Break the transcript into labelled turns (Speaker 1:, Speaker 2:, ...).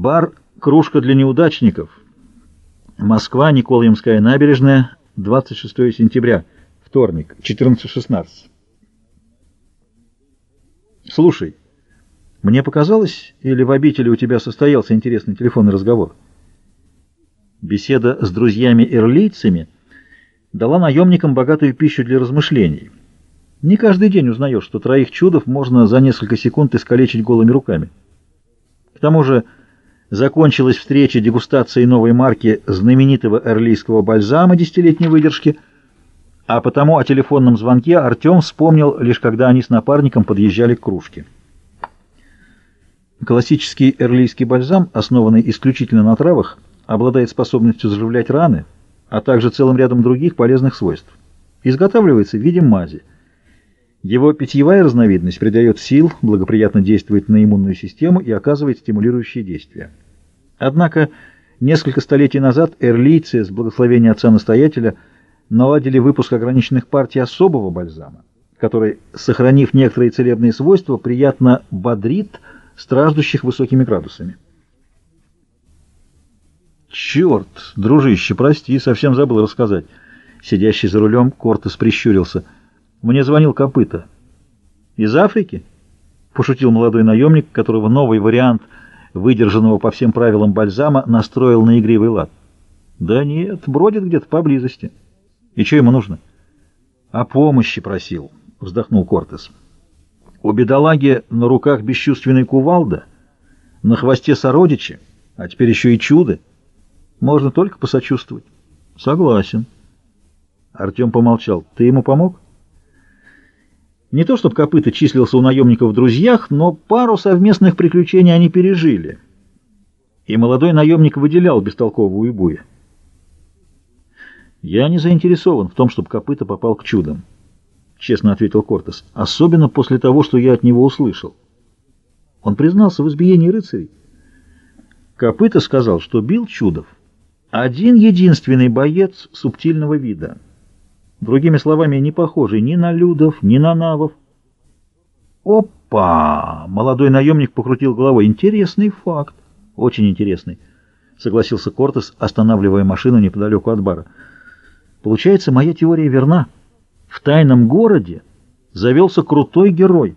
Speaker 1: Бар «Кружка для неудачников». Москва, Николаемская набережная, 26 сентября, вторник, 14.16. Слушай, мне показалось, или в обители у тебя состоялся интересный телефонный разговор? Беседа с друзьями-эрлийцами дала наемникам богатую пищу для размышлений. Не каждый день узнаешь, что троих чудов можно за несколько секунд искалечить голыми руками. К тому же закончилась встреча дегустацией новой марки знаменитого эрлийского бальзама десятилетней выдержки, а потому о телефонном звонке Артем вспомнил лишь когда они с напарником подъезжали к кружке. Классический эрлийский бальзам, основанный исключительно на травах, обладает способностью заживлять раны, а также целым рядом других полезных свойств. Изготавливается в виде мази. Его питьевая разновидность придает сил, благоприятно действует на иммунную систему и оказывает стимулирующие действия. Однако несколько столетий назад эрлийцы с благословения отца-настоятеля наладили выпуск ограниченных партий особого бальзама, который, сохранив некоторые целебные свойства, приятно бодрит страждущих высокими градусами. «Черт, дружище, прости, совсем забыл рассказать». Сидящий за рулем, Кортес прищурился – мне звонил Копыта. Из Африки? Пошутил молодой наемник, которого новый вариант выдержанного по всем правилам бальзама настроил на игривый лад. Да нет, бродит где-то поблизости. И что ему нужно? О помощи просил, вздохнул Кортес. У бедолаги на руках бесчувственный кувалда, на хвосте сородичи, а теперь еще и чудо. Можно только посочувствовать. Согласен. Артем помолчал. Ты ему помог? Не то чтобы Копыта числился у наемников в друзьях, но пару совместных приключений они пережили. И молодой наемник выделял бестолкового уйбуя. «Я не заинтересован в том, чтобы Копыта попал к чудам», — честно ответил Кортес, — «особенно после того, что я от него услышал». Он признался в избиении рыцарей. Копыта сказал, что бил чудов. Один единственный боец субтильного вида — Другими словами, не похожий ни на людов, ни на навов. «Опа!» — молодой наемник покрутил головой. «Интересный факт. Очень интересный», — согласился Кортес, останавливая машину неподалеку от бара. «Получается, моя теория верна. В тайном городе завелся крутой герой».